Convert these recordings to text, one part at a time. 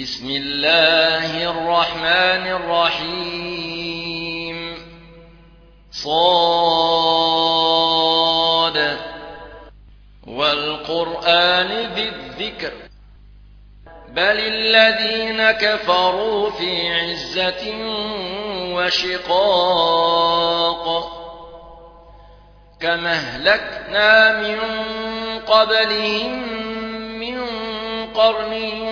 بسم الله الرحمن الرحيم. صاد. والقرآن ذي الذكر. بل الذين كفروا في عزة وشقاق. كما أهلكنا من قبلهم من قرن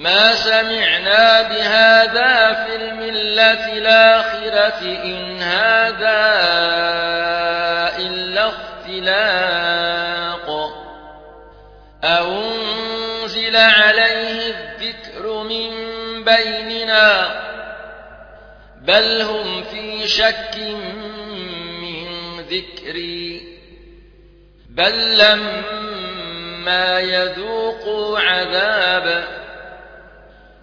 ما سمعنا بهذا في الملة الآخرة إن هذا إلا اختلاق. أنزل عليه الذكر من بيننا بل هم في شك من ذكري بل لما يذوقوا عذاب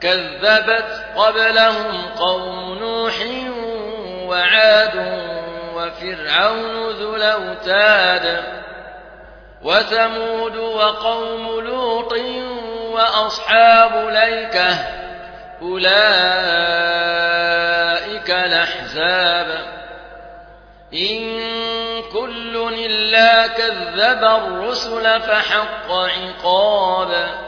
كذبت قبلهم قوم نوح وعاد وفرعون ذو الأوتاد وثمود وقوم لوط وأصحاب ليكة أولئك الأحزاب إن كل إلا كذب الرسل فحق عقاب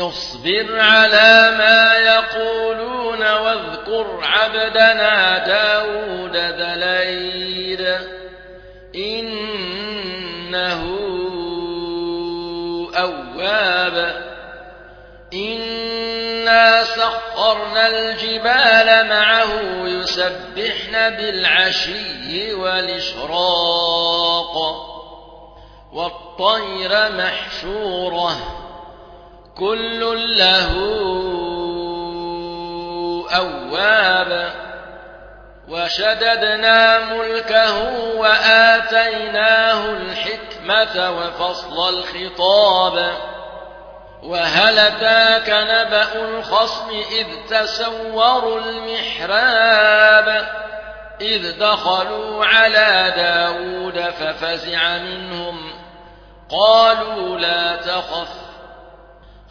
اصبر على ما يقولون واذكر عبدنا داود ذليل إنه أواب. إنا سخرنا الجبال معه يسبحن بالعشي والإشراق. والطير محشوره. كل له أواب وشددنا ملكه وآتيناه الحكمة وفصل الخطاب وهل أتاك نبأ الخصم إذ تسوروا المحراب إذ دخلوا على داود ففزع منهم قالوا لا تخف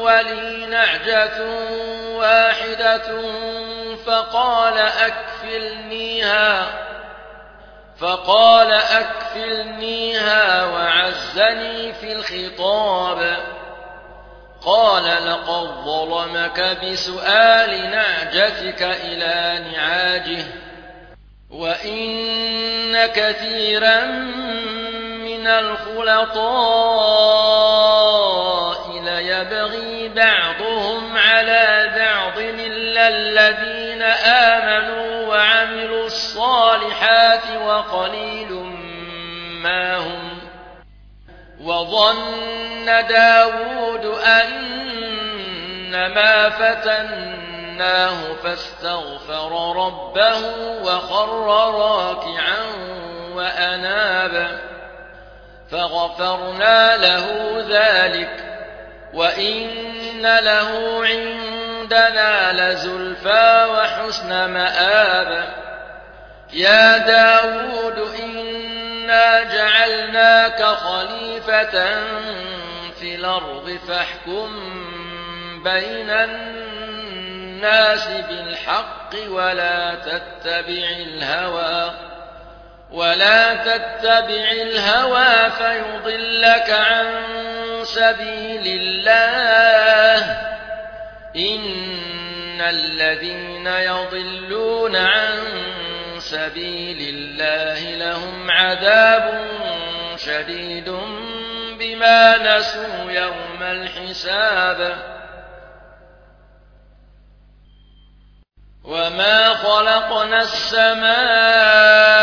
ولي نعجة واحدة فقال أكفلنيها فقال أكفلنيها وعزني في الخطاب. قال لقد ظلمك بسؤال نعجتك إلى نعاجه وإن كثيرا من الخلطاء ليبغي بعضهم على بعض إلا الذين آمنوا وعملوا الصالحات وقليل ما هم وظن داود أنما فتناه فاستغفر ربه وخر راكعا وأناب فغفرنا له ذلك وإن له عندنا لزلفى وحسن مآب يا داود إنا جعلناك خليفة في الأرض فاحكم بين الناس بالحق ولا تتبع الهوى ولا تتبع الهوى فيضلك عن سبيل الله إن الذين يضلون عن سبيل الله لهم عذاب شديد بما نسوا يوم الحساب وما خلقنا السماء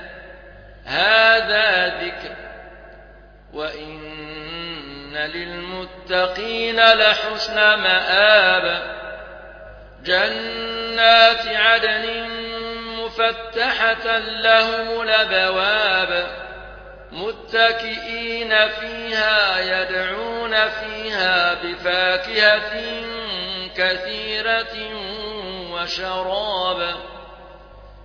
هذا ذكر وإن للمتقين لحسن مآب جنات عدن مفتحة لهم الأبواب متكئين فيها يدعون فيها بفاكهة كثيرة وشرابا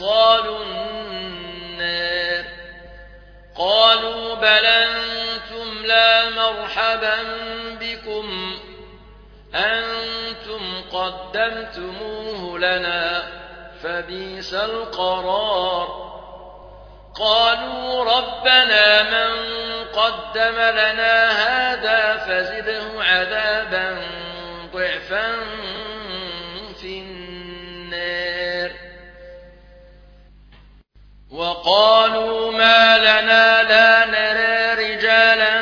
صالوا النار قالوا بل أنتم لا مرحبا بكم أنتم قدمتموه لنا فبيس القرار قالوا ربنا من قدم لنا هذا فزده عذابا ضعفا وقالوا ما لنا لا نرى رجالا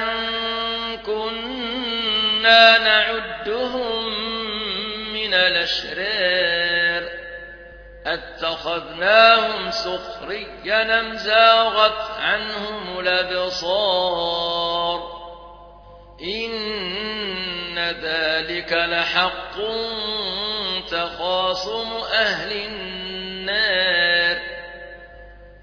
كنا نعدهم من الأشرار. أتخذناهم سخريا أم زاغت عنهم الأبصار؟ إن ذلك لحق تخاصم أهل النار.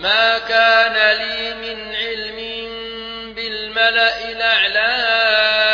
ما كان لي من علم بالملأ الأعلى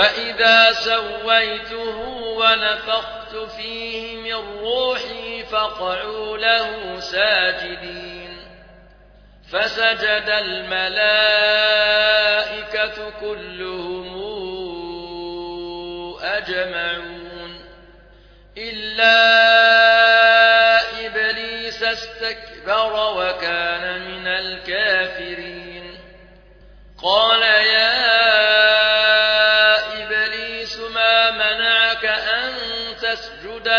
فإذا سويته ونفخت فيه من روحي فقعوا له ساجدين. فسجد الملائكة كلهم أجمعون. إلا إبليس استكبر وكان من الكافرين. قال يا